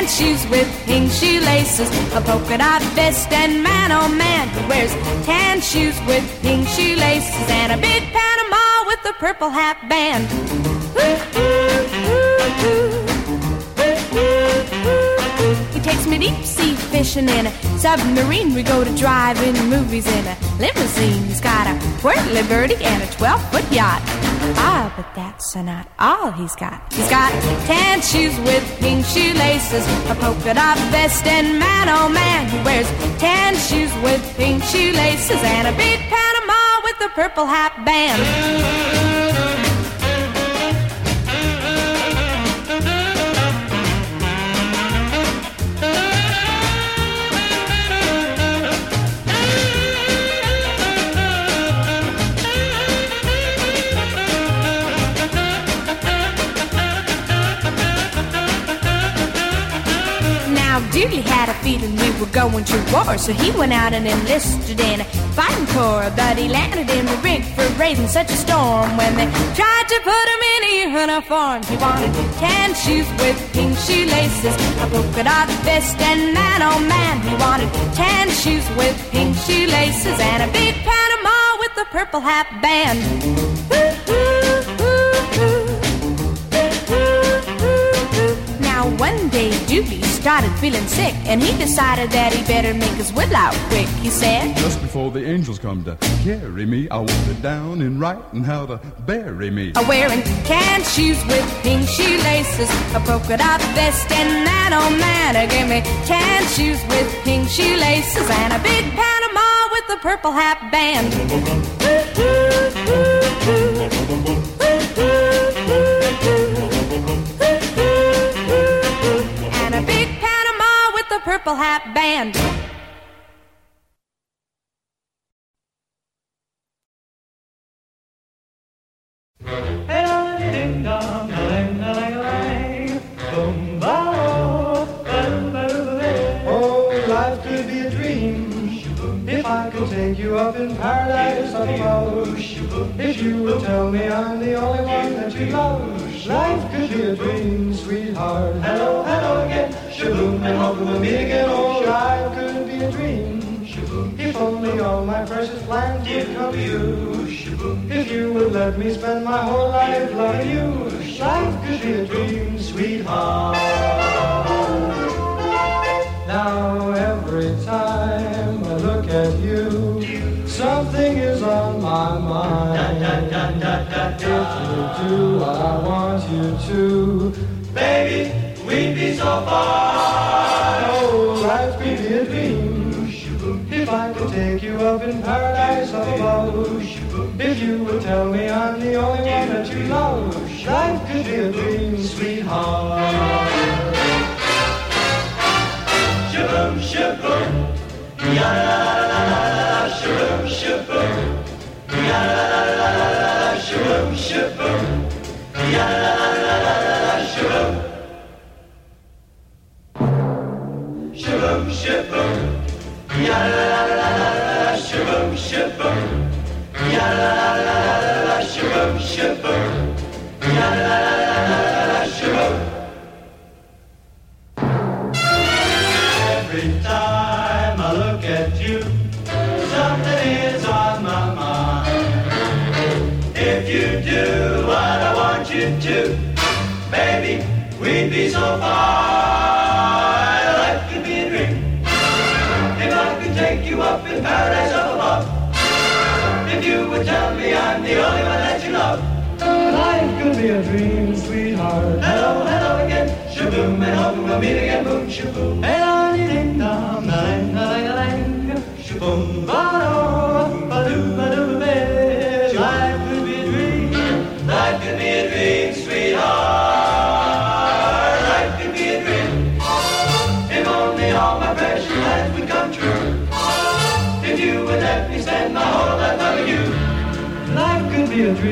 tan shoes with pink shoelaces, a polka dot vest, and man oh man, he wears tan shoes with pink shoelaces and a big Panama with a purple hat band. He takes me deep sea fishing in a submarine. We go to drive-in movies in a limousine. He's got a whirly birdie and a 12-foot yacht. Ah, but that's not all he's got. He's got tan shoes with pink shoelaces, a polka dot vest, and man, oh man, he wears tan shoes with pink shoelaces and a big Panama with a purple hat band. Dooley had a feeling we were going to war, so he went out and enlisted in a fighting corps. But he landed in the rig for raising such a storm when they tried to put him in a uniform. He wanted tan shoes with pink shoelaces, a polka dot vest, and man oh man, he wanted tan shoes with pink shoelaces and a big Panama with a purple hat band. One day Dooley started feeling sick, and he decided that he better make his will out quick. He said, Just before the angels come to carry me, I want it down in writing how to bury me. I'm wearing tan shoes with pink shoelaces, a polka dot vest, and that old man gave me tan shoes with pink shoelaces, and a big Panama with a purple hat band. purple hat band. Oh, life could be a dream if I could take you up in paradise above. If you would tell me I'm the only one that you love, life could be a dream, sweetheart. Hello, hello again, shaboom, and hope we'll meet. Life could be a dream. If only all my precious plans would come true. If you would let me spend my whole life loving you, life could be a dream, sweetheart. Now every time I look at you, something is on my mind. If you do what I want you to, baby, we'd be so fine. Take you up in paradise above, if you would tell me I'm the only one that you love, life could be a dream, sweetheart. Shaboom, shaboom, ya la la la la la, shaboom, shaboom, ya la la la la la, shaboom, shaboom, ya la la la la la, shaboom. Shaboom, shaboom, shaboom, shaboom, ya la la la la la, shaboom, shaboom, ya la la la la la, shaboom. Every time I look at you, something is on my mind. If you do what I want you to, baby, we'd be so fine. Tell me I'm the only one that you love. Life could be a dream, sweetheart. Hello, hello again. Shaboom, and hoping we'll meet again. Boom, shaboom. Hello, ding dong, ding ding Shaboom, ba-do, Life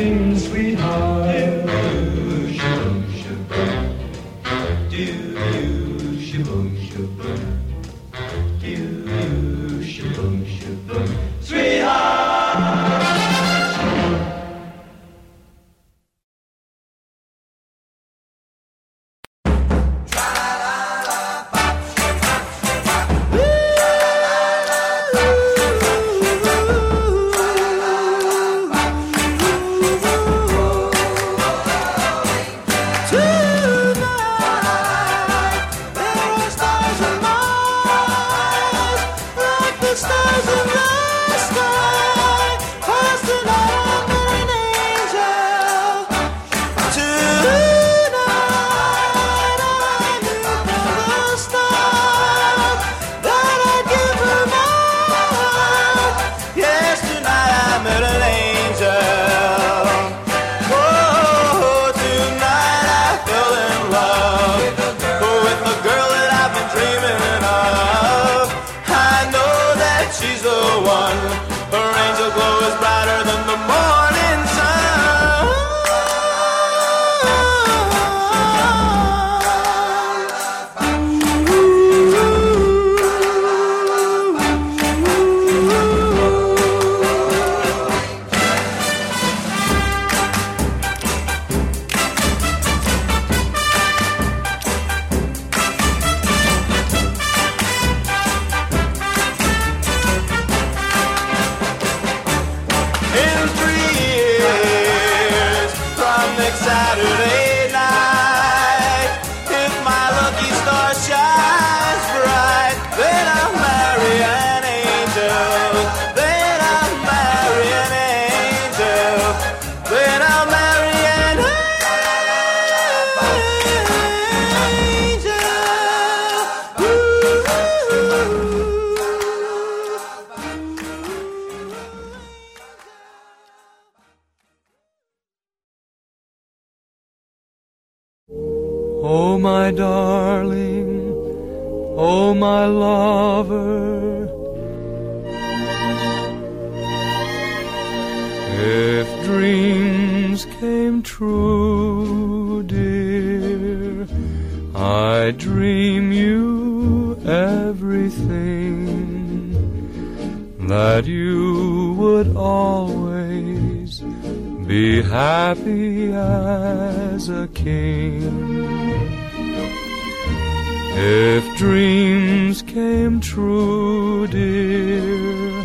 If dreams came true, dear,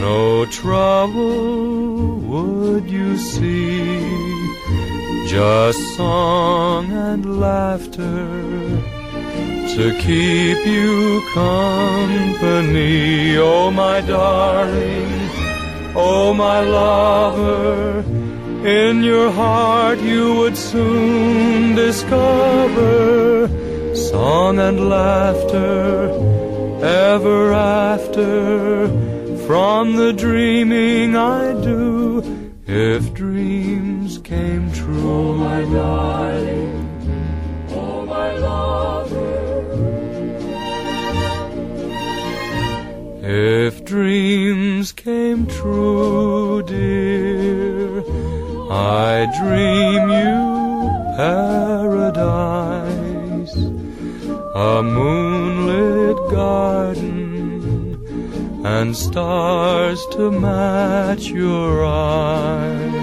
no trouble would you see, just song and laughter to keep you company. Oh, my darling, oh, my lover, in your heart you would soon discover song and laughter ever after from the dreaming I do if dreams came true. Oh, my darling, oh, my lover. If dreams came true, dear, I dream you paradise, a moonlit garden and stars to match your eyes.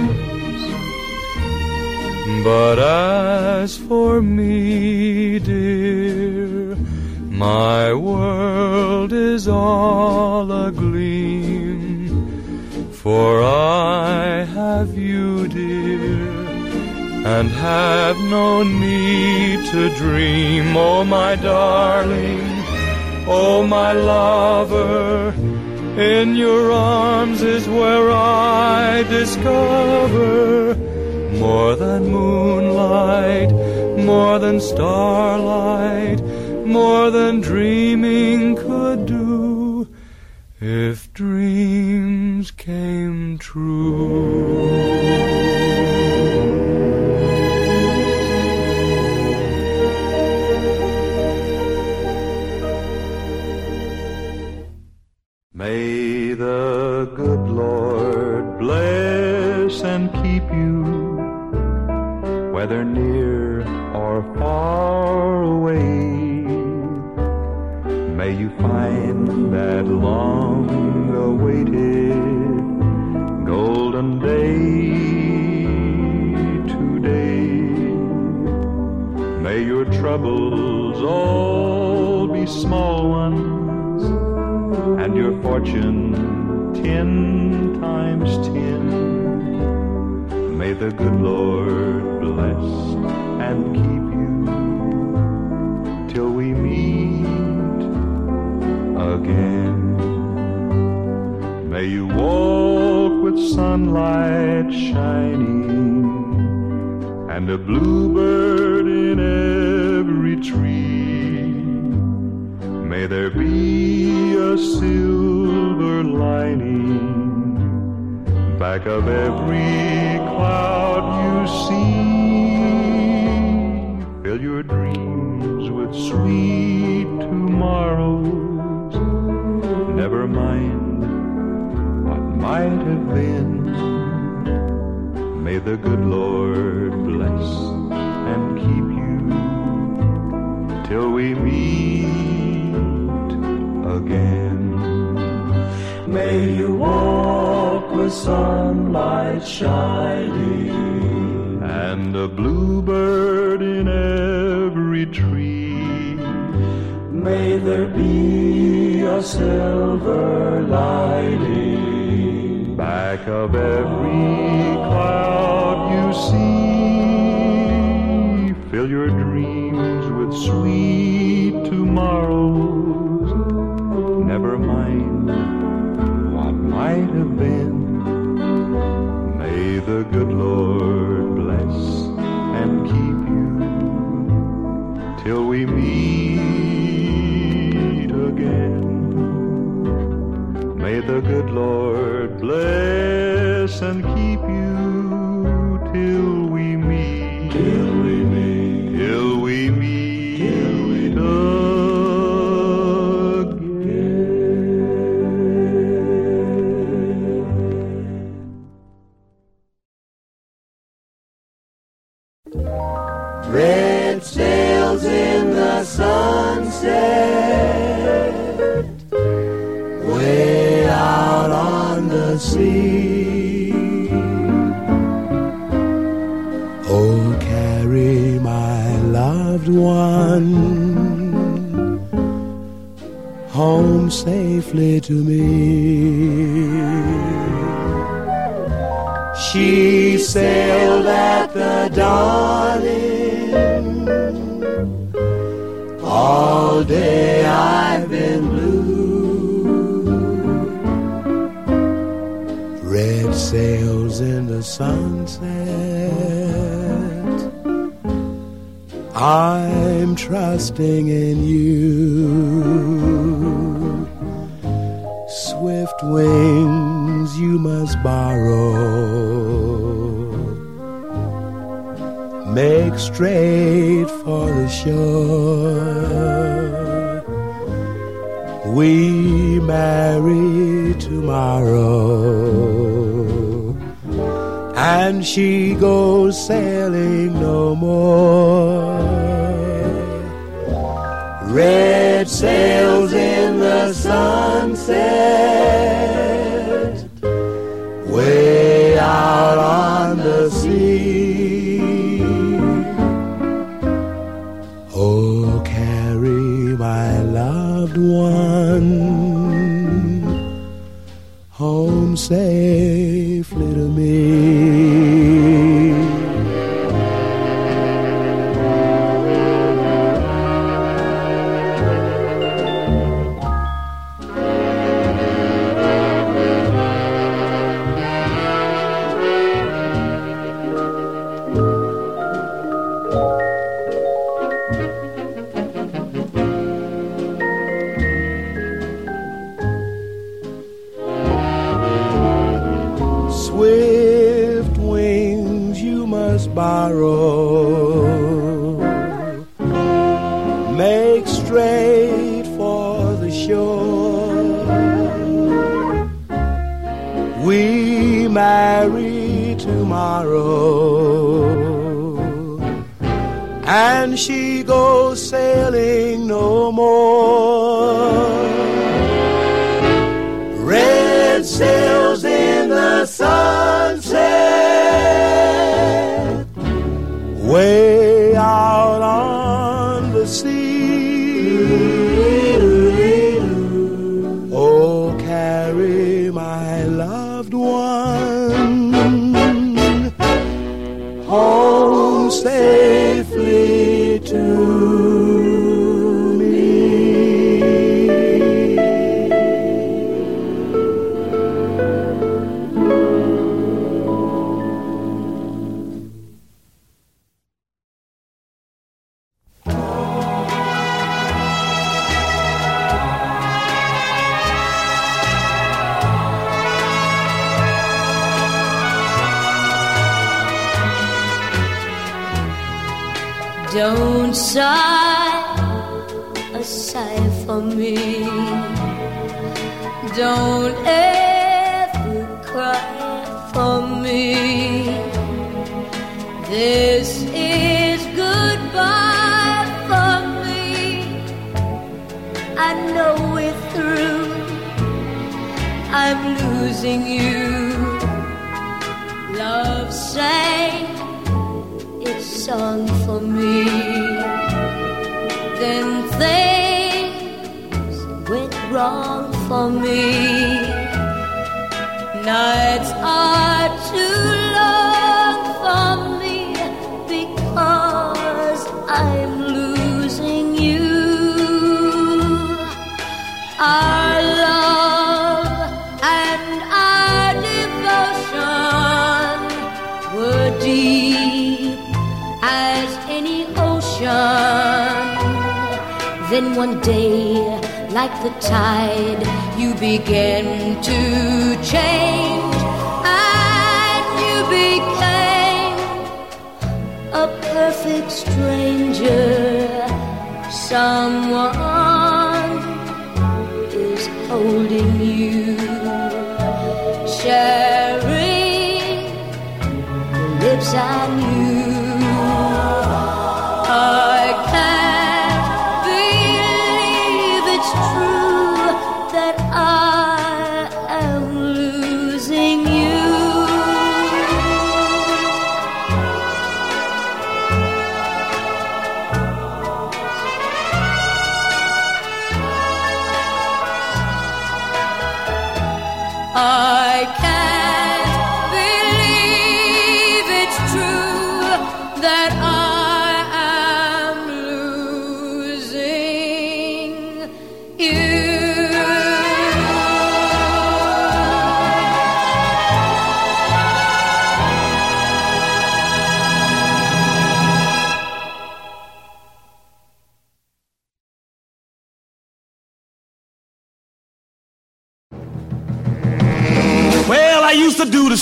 But as for me, dear, my world is all agleam, for I have you, dear, and have no need to dream, oh my darling, oh my lover, in your arms is where I discover more than moonlight, more than starlight, more than dreaming could do if dreams came true. Whether near or far away. May you find that long awaited golden day today. May your troubles all be small ones and your fortune ten times ten. May the good Lord bless and keep you till we meet again. May you walk with sunlight shining and a bluebird in every tree. May there be a silver lining back of every cloud you see. Fill your dreams with sweet tomorrows. Never mind what might have been. May the good Lord bless and keep you till we meet sunlight shining and a bluebird in every tree. May there be a silver lining back of every cloud you see. Fill your dreams with sweet tomorrows. The good Lord bless and keep you till we meet again. May the good Lord bless loved one home safely to me. She sailed at the dawning. All day I've been blue. Red sails in the sunset. I'm trusting in you. Swift wings you must borrow. Make straight for the shore. We marry tomorrow and she goes sailing no more. Red sails in the sunset, way out on the sea. Oh, carry my loved one home safely to me. And she goes sailing no more. Red sails in the sunset, way out on the sea.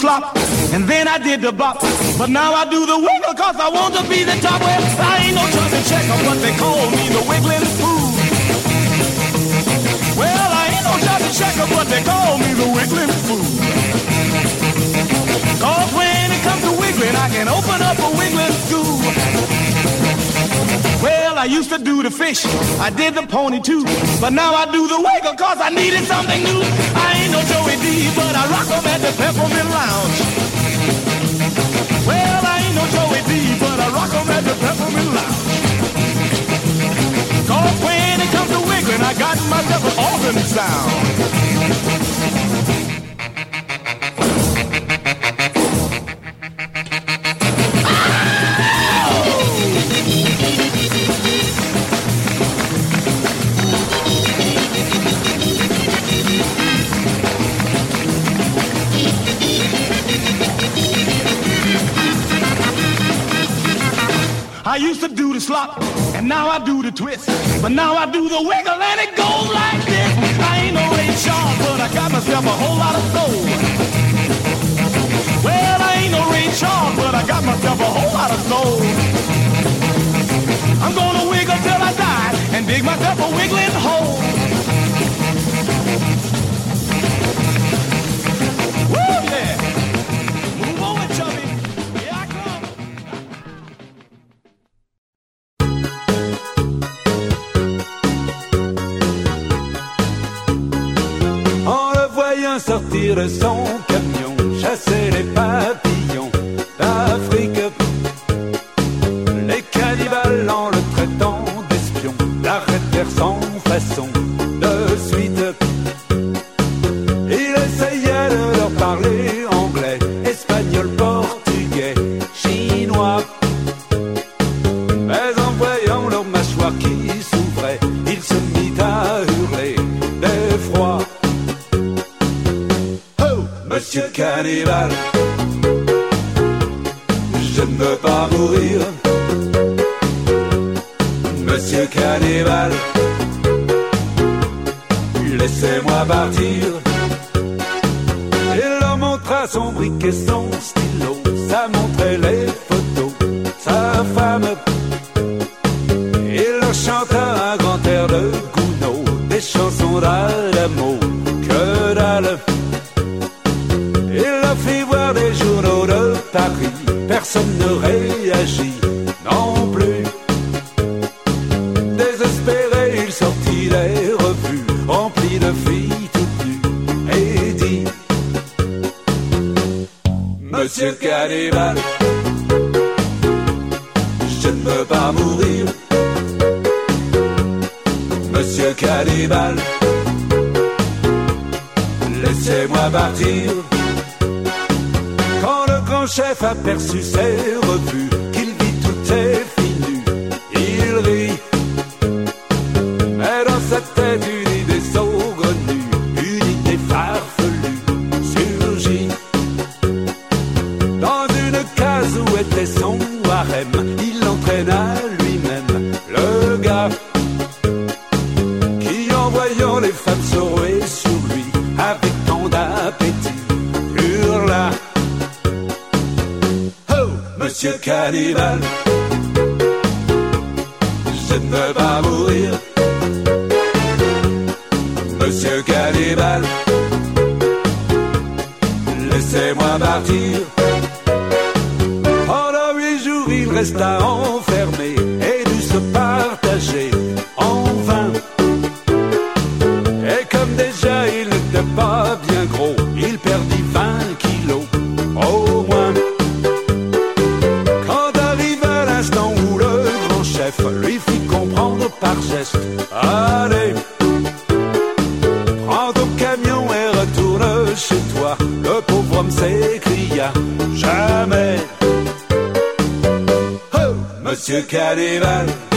Slop, and then I did the bop. But now I do the wiggle cause I want to be the top. Well, I ain't no jumping checker, but they call me the wiggling fool. Well, I ain't no jumping checker, but they call me the wiggling fool. Cause when it comes to wiggling, I can open up a wiggling school. I used to do the fish, I did the pony too. But now I do the wiggle cause I needed something new. I ain't no Joey Dee, but I rock 'em at the Peppermint Lounge. Well, I ain't no Joey Dee, but I rock 'em at the Peppermint Lounge. Cause when it comes to wiggling, I got myself an organ sound. Slop, and now I do the twist. But now I do the wiggle, and it goes like this. I ain't no Ray Charles, but I got myself a whole lot of soul. Well, I ain't no Ray Charles, but I got myself a whole lot of soul. I'm gonna wiggle till I die, and dig myself a wiggling hole. direção Monsieur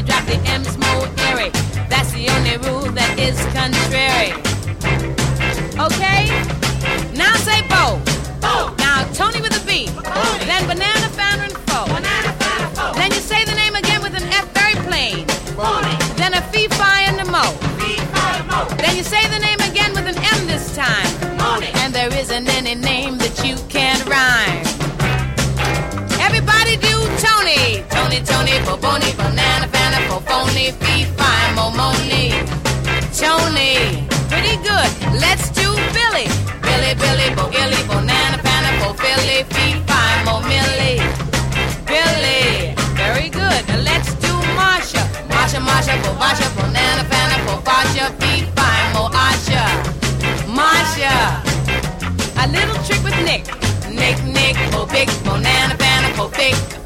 Jerry, drop the M smooth airy. That's the only rule that is contrary. Okay? Now say bo. Bo. Now Tony with a B. Tony. Then banana founder and foe. Banana founder foe. Then you say the name again with an F very plain. Bonnie. Then a fee fi and a mo. Fee fi mo. Then you say the name again with an M this time. Bonnie. And there isn't any name that you can rhyme. Everybody do Tony. Tony, Tony, Boboni, Banana Founder phony, fee, fine, mo, money, chony. Pretty good, let's do Billy. Billy, Billy, bo, illy, bo, nana, panna, bo, Philly, fee, fine, mo, millie. Billy, very good, let's do Marsha. Marsha, Marsha, bo, Marsha, bo, nana, panna, bo, Fasha, fee, fine, mo, Asha. Marsha. A little trick with Nick. Nick, Nick, bo, big, bo, nana, panna, bo, thick.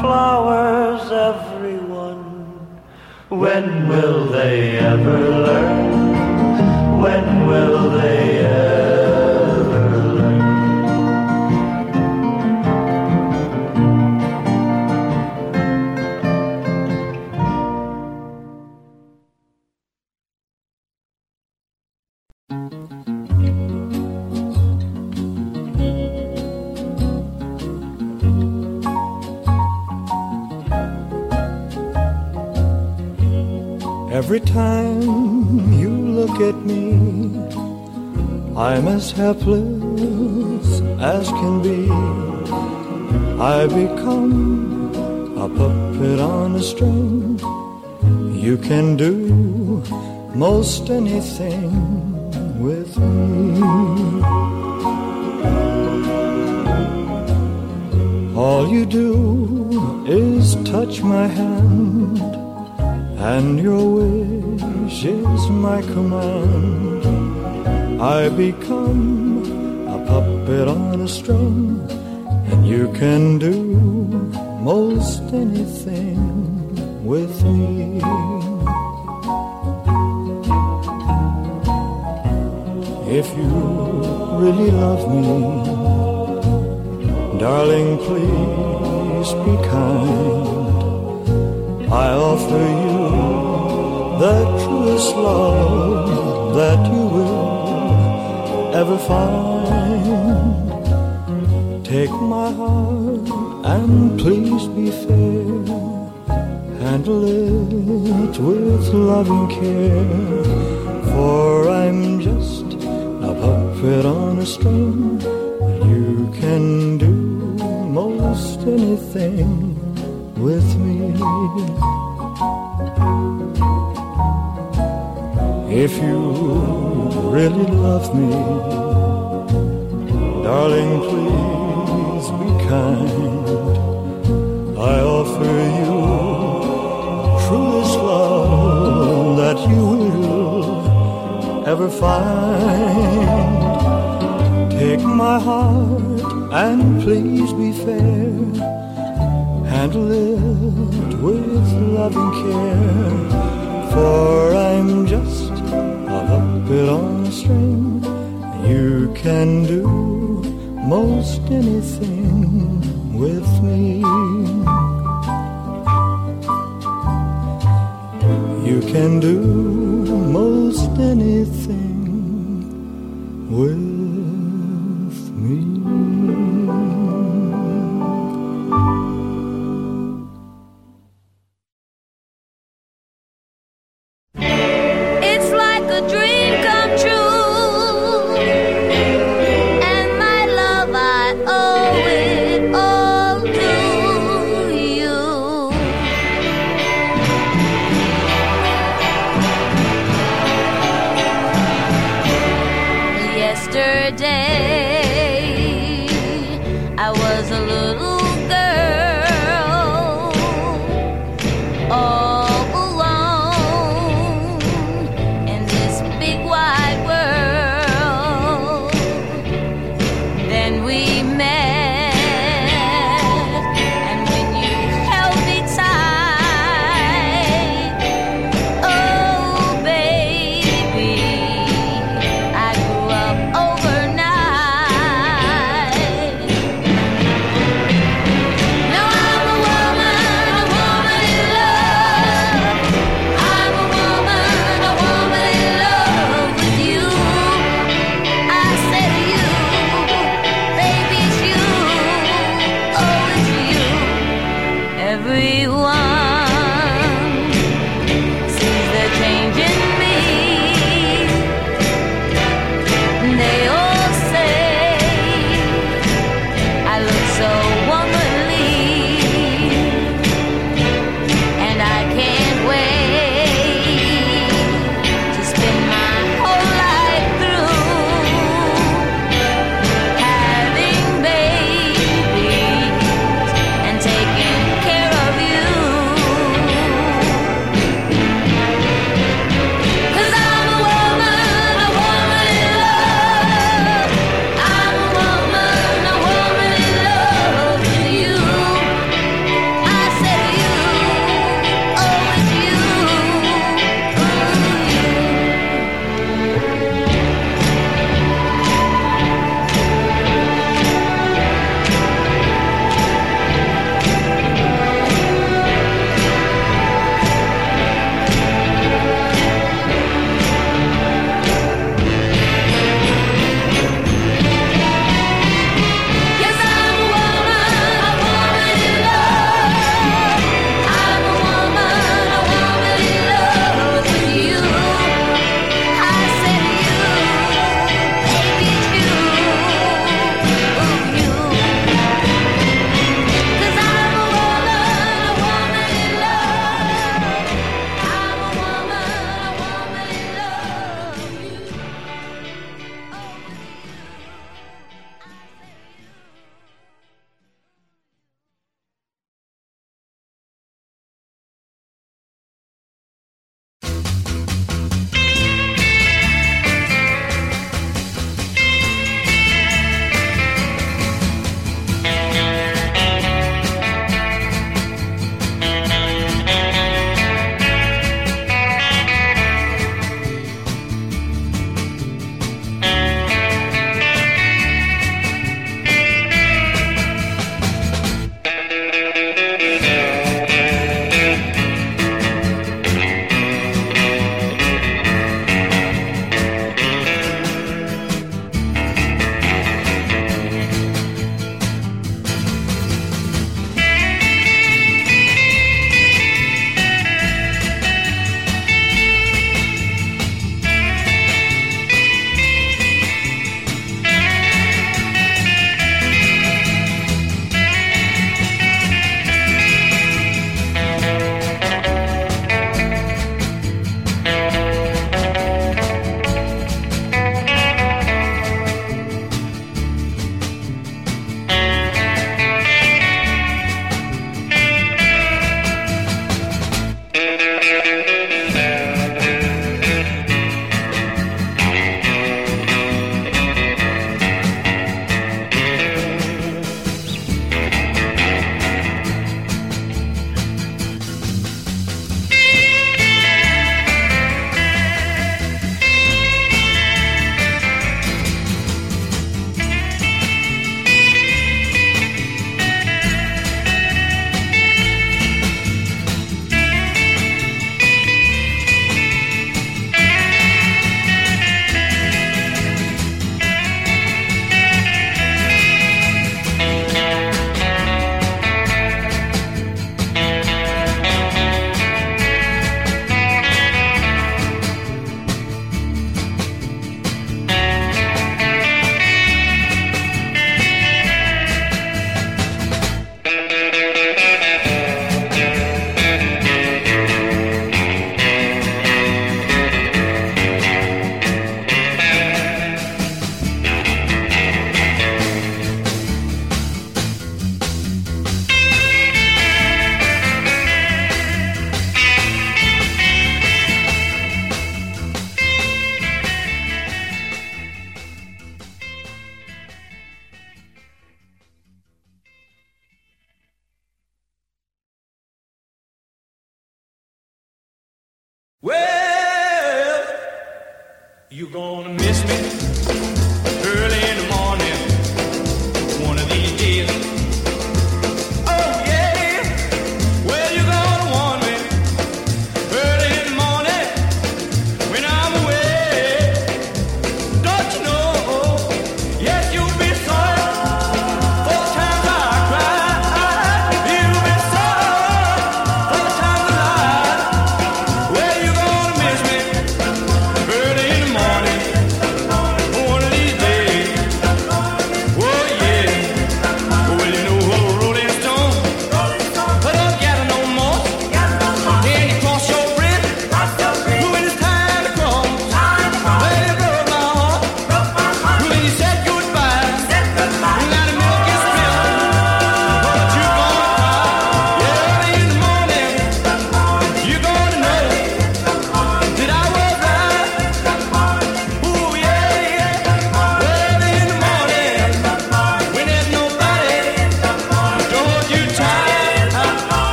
Flowers, everyone. When will they ever learn? When will they I'm as helpless as can be. I become a puppet on a string. You can do most anything with me. All you do is touch my hand and your wish is my command. I become a puppet on a string, and you can do most anything with me. If you really love me, darling, please be kind. I offer you the truest love that you will ever find. Take my heart and please be fair. Handle it with loving care. For I'm just a puppet on a string. You can do most anything with me. If you really love me, darling, please be kind. I offer you truest love that you will ever find. Take my heart and please be fair handle it with loving care. For I'm just a puppet on string. You can do most anything with me. You can do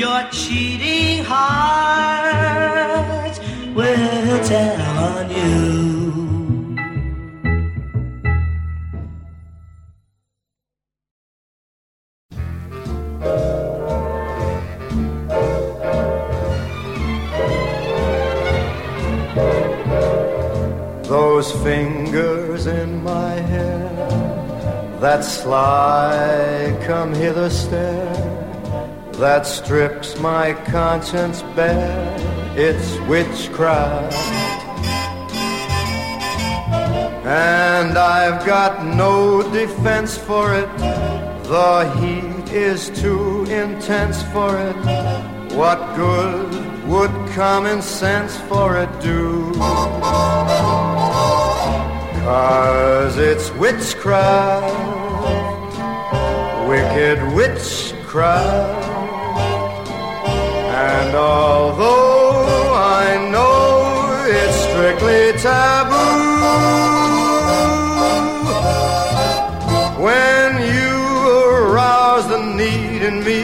your cheating heart will tell on you. Those fingers in my hair, that sly come hither stare that strips my conscience bare. It's witchcraft. And I've got no defense for it. The heat is too intense for it. What good would common sense for it do? Cause it's witchcraft, wicked witchcraft. And although I know it's strictly taboo, when you arouse the need in me,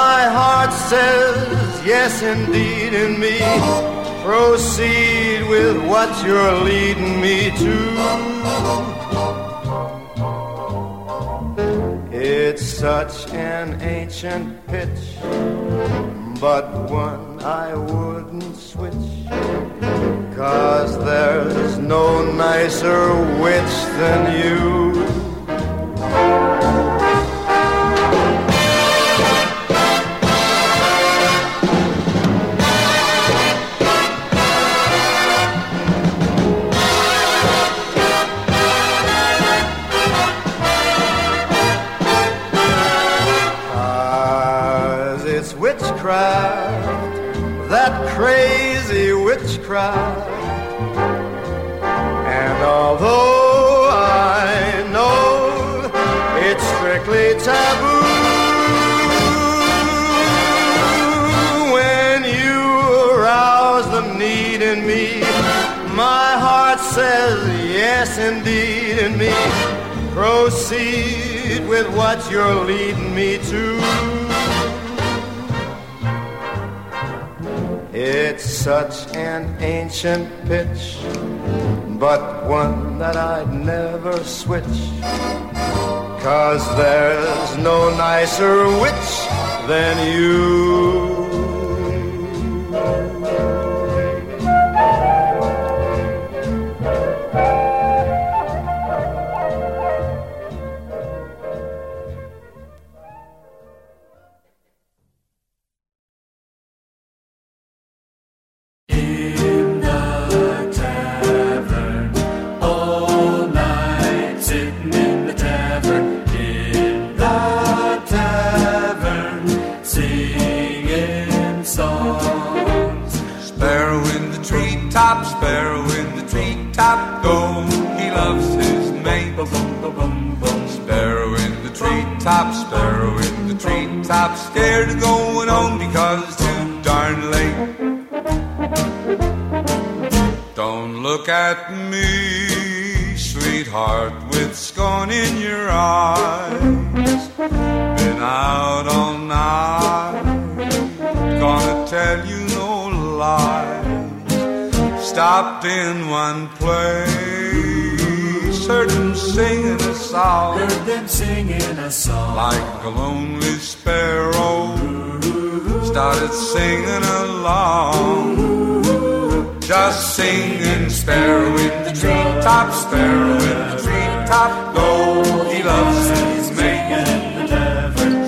my heart says yes indeed in me. Proceed with what you're leading me to. It's such an ancient pitch, but one I wouldn't switch. Cause there's no nicer witch than you. And although I know it's strictly taboo, when you arouse the need in me, my heart says yes indeed in me. Proceed with what you're leading me to. It's such an ancient pitch, but one that I'd never switch. Cause there's no nicer witch than you. Started singing along. Just singing sparrow in the treetop, sparrow in the treetop, go. He loves his mate.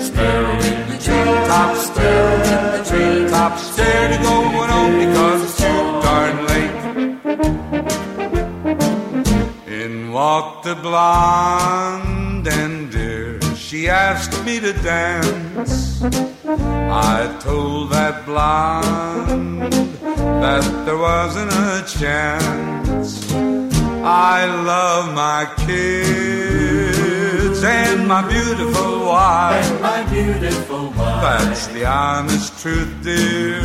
Sparrow in the treetop, sparrow in the treetop, of going home because it's too darn late. In walked the blonde and dear, she asked me to dance. I told that blonde that there wasn't a chance. I love my kids and my beautiful wife. And my beautiful wife. That's the honest truth, dear.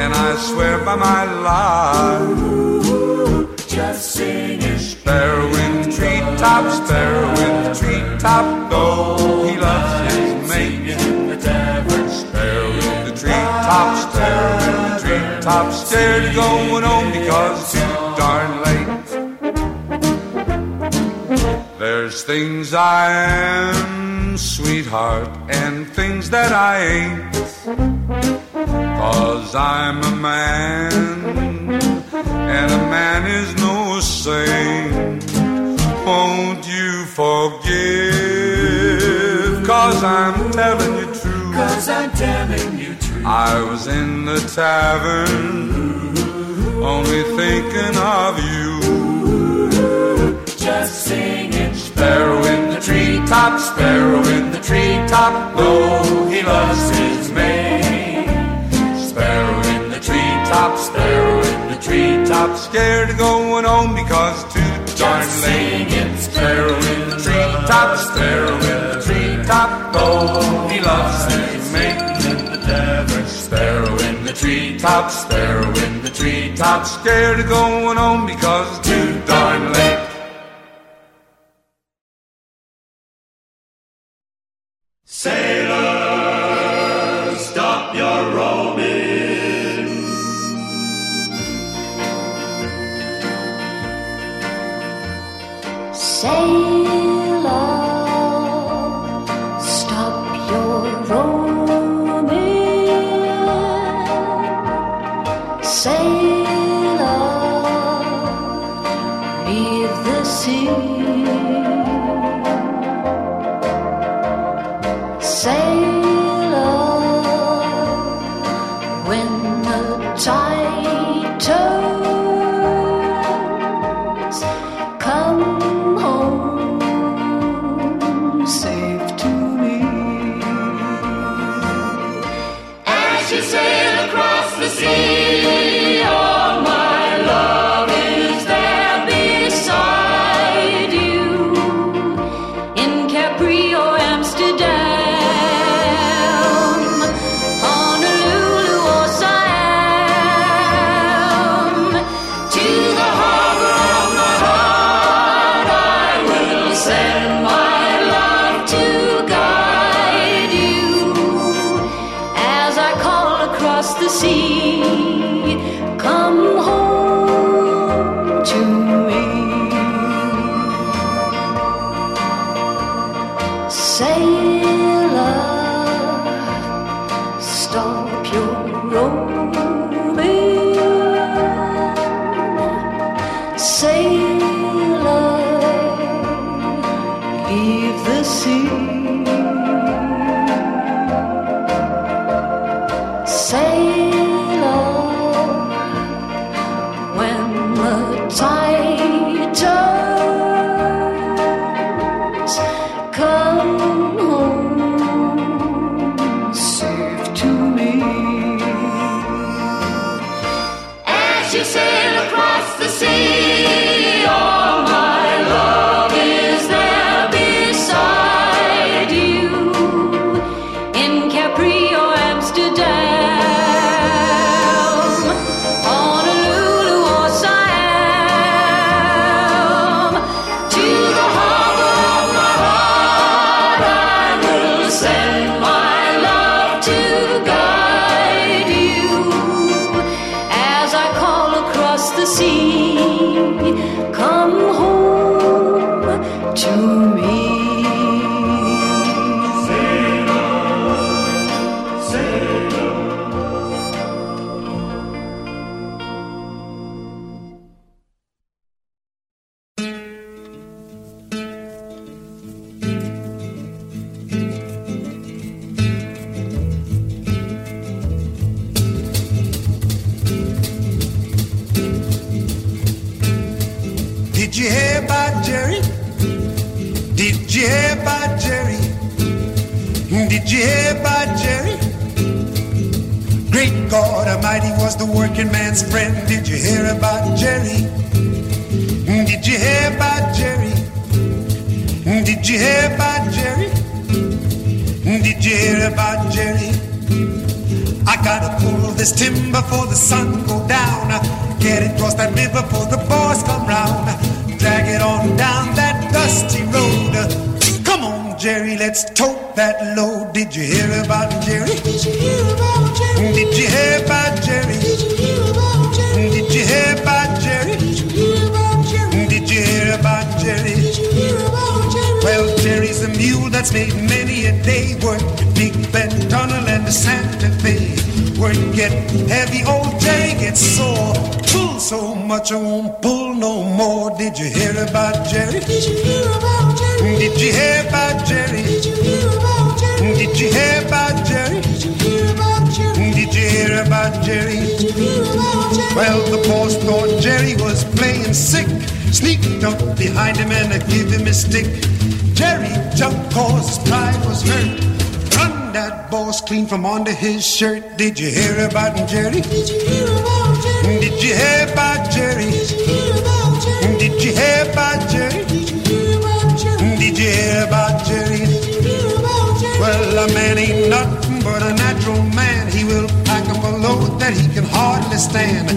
And I swear by my life. Just singing. Sparrow in the treetop, sparrow in the treetop, go. He loves his treetop, scared of going home because it's too darn late. There's things I am, sweetheart, and things that I ain't. Cause I'm a man, and a man is no saint. Won't you forgive? Cause I'm telling you true. Cause I'm telling you. I was in the tavern, only thinking of you. Just singing. Sparrow in the treetop, sparrow in the treetop, oh, he loves his mate. Sparrow in the treetop, sparrow in the treetop, scared of going home because too darn late. Sparrow in the treetop, sparrow in the treetop, oh, he loves his mate. Sparrow in the treetop, sparrow in the treetop, scared of going home because it's too darn late. Sailor, stop your roaming. Sailor, Jerry, let's tote that load. Did you hear about Jerry? Did you hear about Jerry? Did you hear about Jerry? Did you hear about Jerry? Did you hear about Jerry? Did you hear about Jerry? Did you hear about Jerry? Did you hear about Jerry? Well, Jerry's a mule that's made many a day work. Big Bend Tunnel and the Santa Fe. Work get heavy, old Jerry gets sore. Pull so much I won't pull no more. Did you hear about Jerry? Did you hear about Jerry? Did you hear about Jerry? Did you hear about Jerry? Did you hear about Jerry? Did you hear about Jerry? Well, the boss thought Jerry was playing sick. sneaked up behind him and gave him a stick. Jerry jumped cause his pride was hurt. Run that boss clean from under his shirt. Did you hear about Jerry? Did you hear about Jerry? Did you hear about Jerry? Did you hear about a man ain't nothing but a natural man. He will pack up a load that he can hardly stand.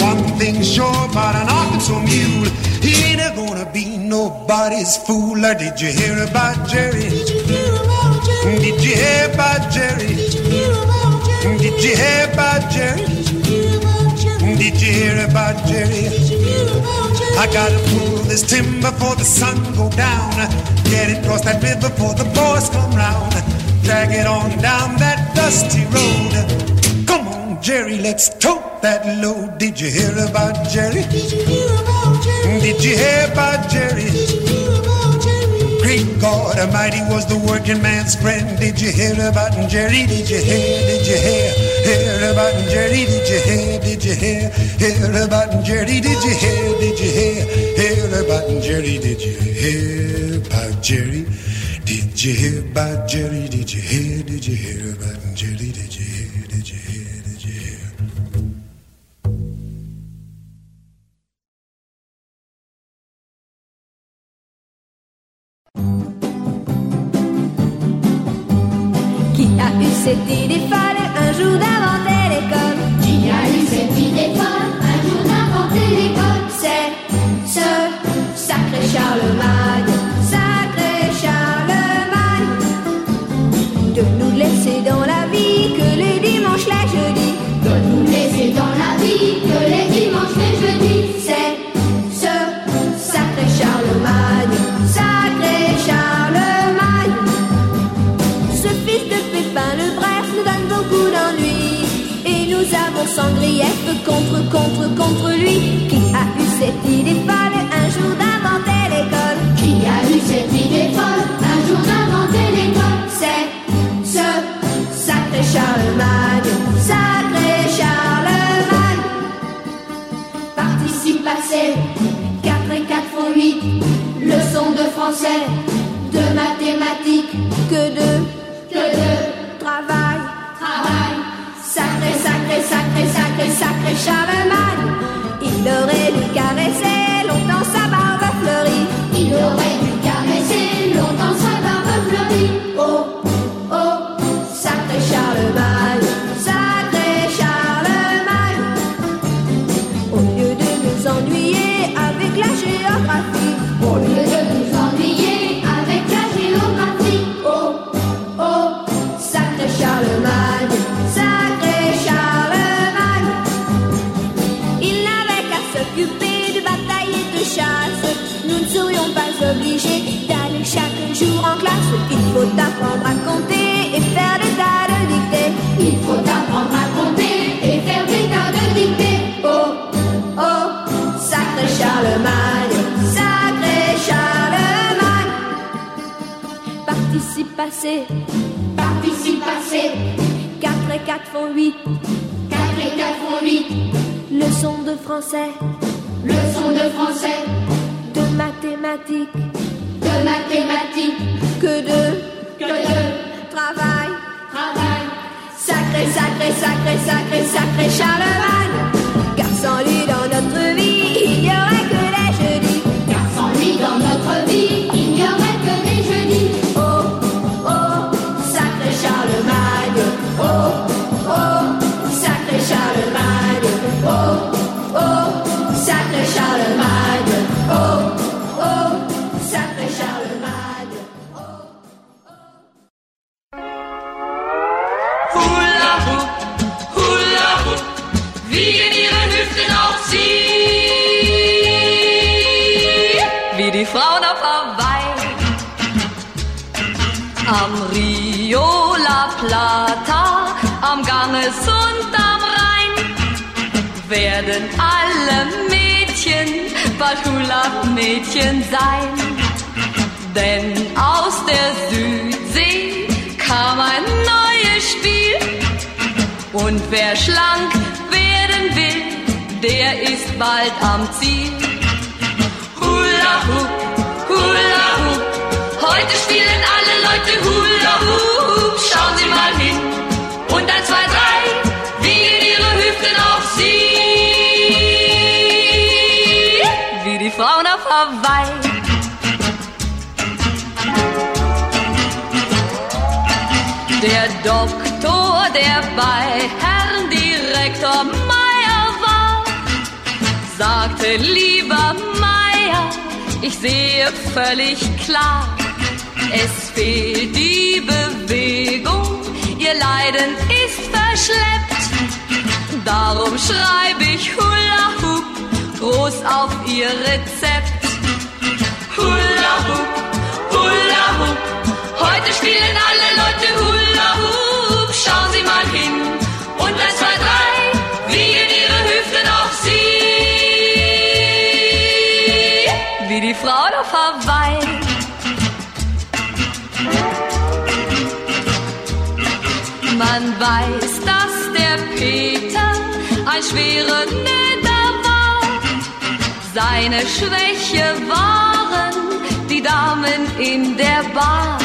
One thing's sure about an Arkansas mule, he ain't a gonna be nobody's fool. Or did you hear about Jerry? Did you hear about Jerry? Did you hear about Jerry? Did you hear about Jerry? Did you hear about Jerry? Did you hear about Jerry? I gotta pull this timber before the sun go down. Get it across that river before the boys come round. Drag it on down that dusty road. Come on, Jerry, let's tote that load. Did you hear about Jerry? Did you hear about Jerry? Did you hear about Jerry? Did you hear about Jerry? Great God Almighty was the working man's friend. Did you hear about Jerry? Did you hear? Did you hear? Hear about Jerry? Did you hear? Did you hear? Hear about Jerry? Did you hear? Did you hear? Hear about Jerry? Did you hear about Jerry? Did you hear about Jerry? Did you hear? Did you hear about Jerry? Did you hear? Did you hear? Did you hear? Qui a eu cette idée folle un jour d'inventer l'école? Qui a eu cette idée folle un jour d'inventer l'école? C'est ce sacré Charlemagne, werden alle Mädchen bald Hula-Mädchen sein. Denn aus der Südsee kam ein neues Spiel. Und wer schlank werden will, der ist bald am Ziel. Hula-Hoop, Hula-Hoop, heute spielen alle Leute Hula. Der Doktor, der bei Herrn Direktor Meier war, sagte, lieber Meier, ich sehe völlig klar, es fehlt die Bewegung, ihr Leiden ist verschleppt. Darum schreibe ich Hula Hoop groß auf ihr Rezept. Hula Hoop, Hula Hoop, heute spielen alle Leute Hula schauen Sie mal hin. Und eins, zwei, drei, wie in Ihre Hüfte auch Sie. Wie die Frau auf Hawaii. Man weiß, dass der Peter ein schwerer Nöter war. Seine Schwäche waren die Damen in der Bar.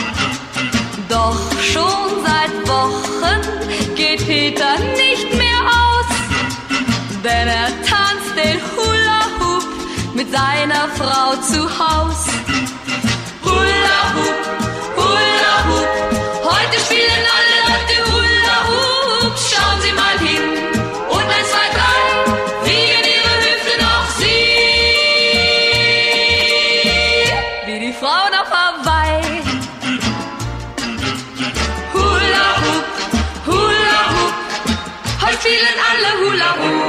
Doch schon seit Wochen geht Peter nicht mehr aus, denn er tanzt den Hula Hoop mit seiner Frau zu Haus. Hula Hoop, Hula -Hoop. spielen alle Hula Hoop.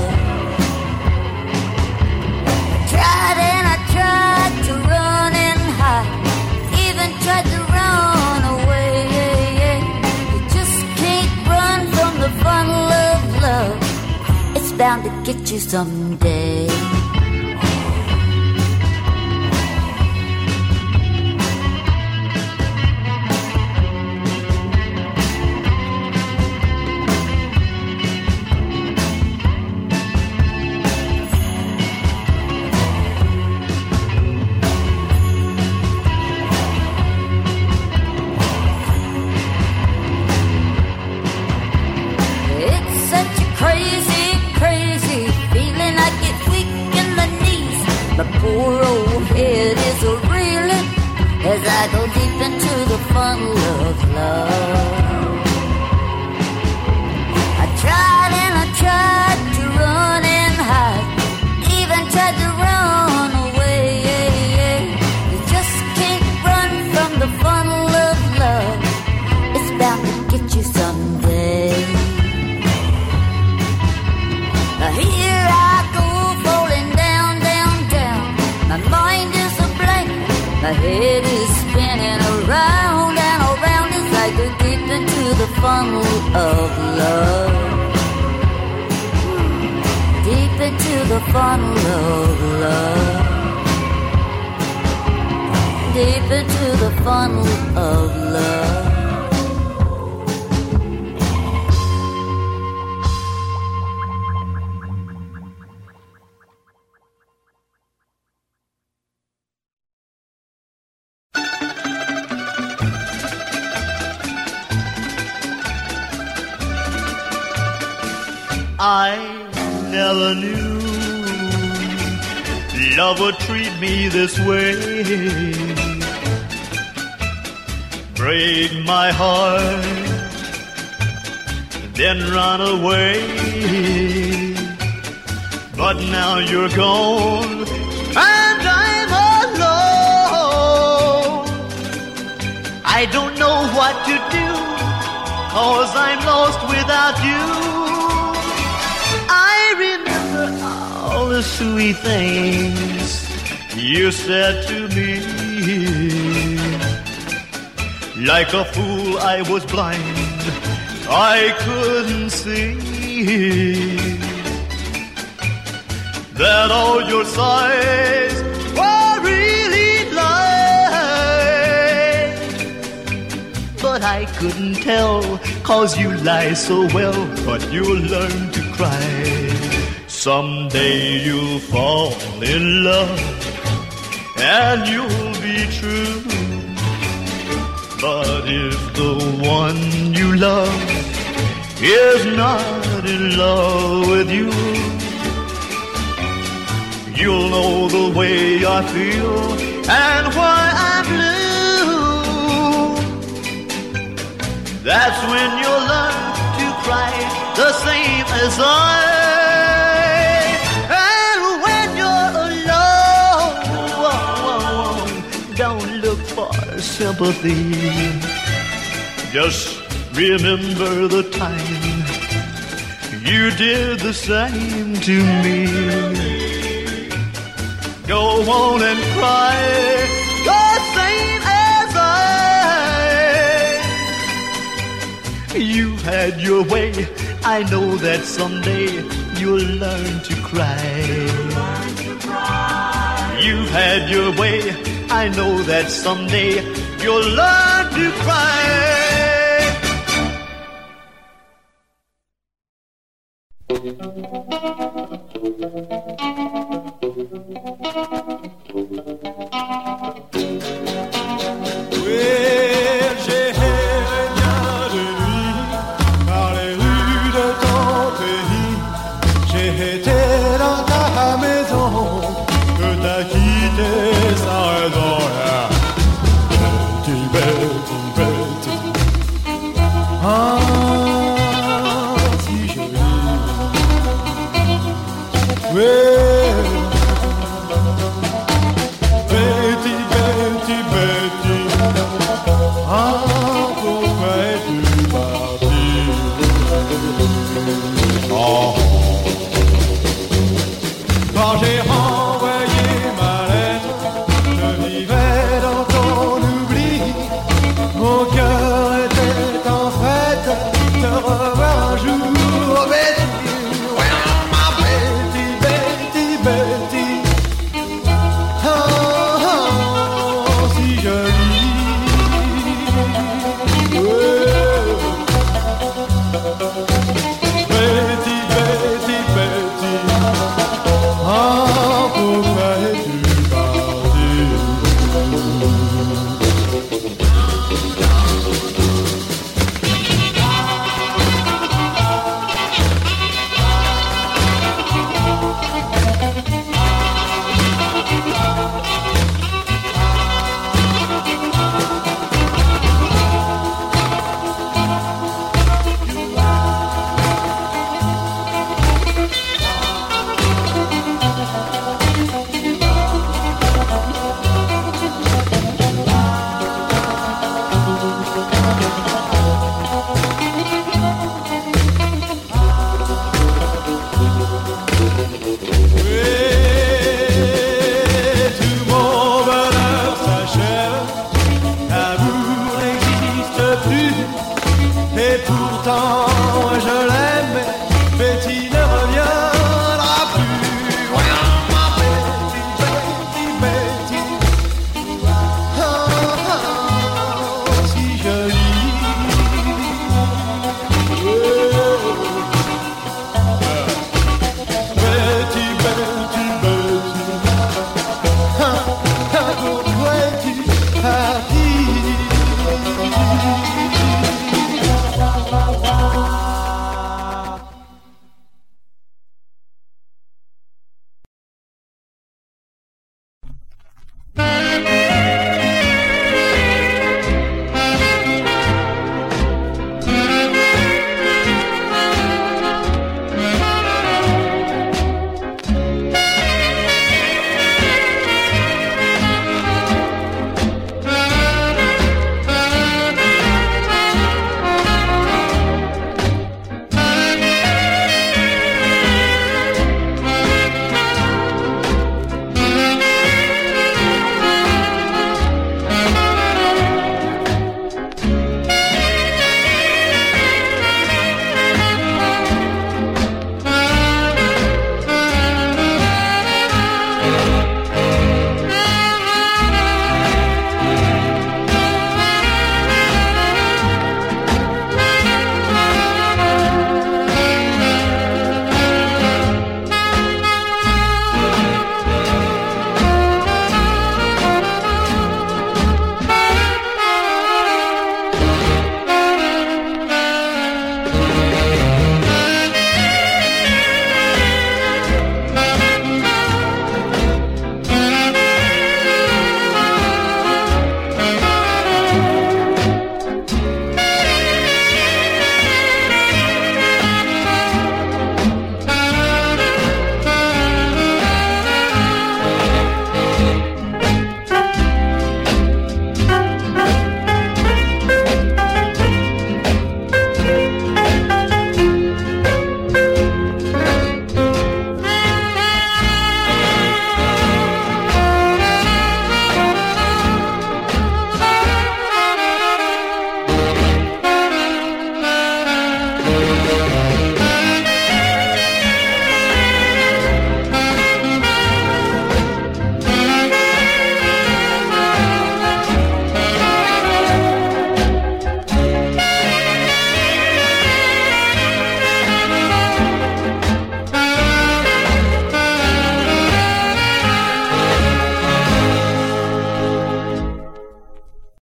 bound to get you someday. I go deep into the funnel of love. Funnel of love. Deep into the funnel of love. Deep into the funnel of love. I never knew love would treat me this way. Break my heart, then run away. But now you're gone, and I'm alone. I don't know what to do, cause I'm lost without you. The sweet things you said to me. Like a fool, I was blind, I couldn't see that all your sighs were really lies. But I couldn't tell, cause you lie so well, but you'll learn to cry. Someday you'll fall in love, and you'll be true. But if the one you love is not in love with you, you'll know the way I feel and why I'm blue. That's when you'll learn to cry the same as I. sympathy. Just remember the time you did the same to me. Go on and cry the same as I. You had your way. I know that someday you'll learn to cry. You've had your way. I know that someday you'll learn to cry.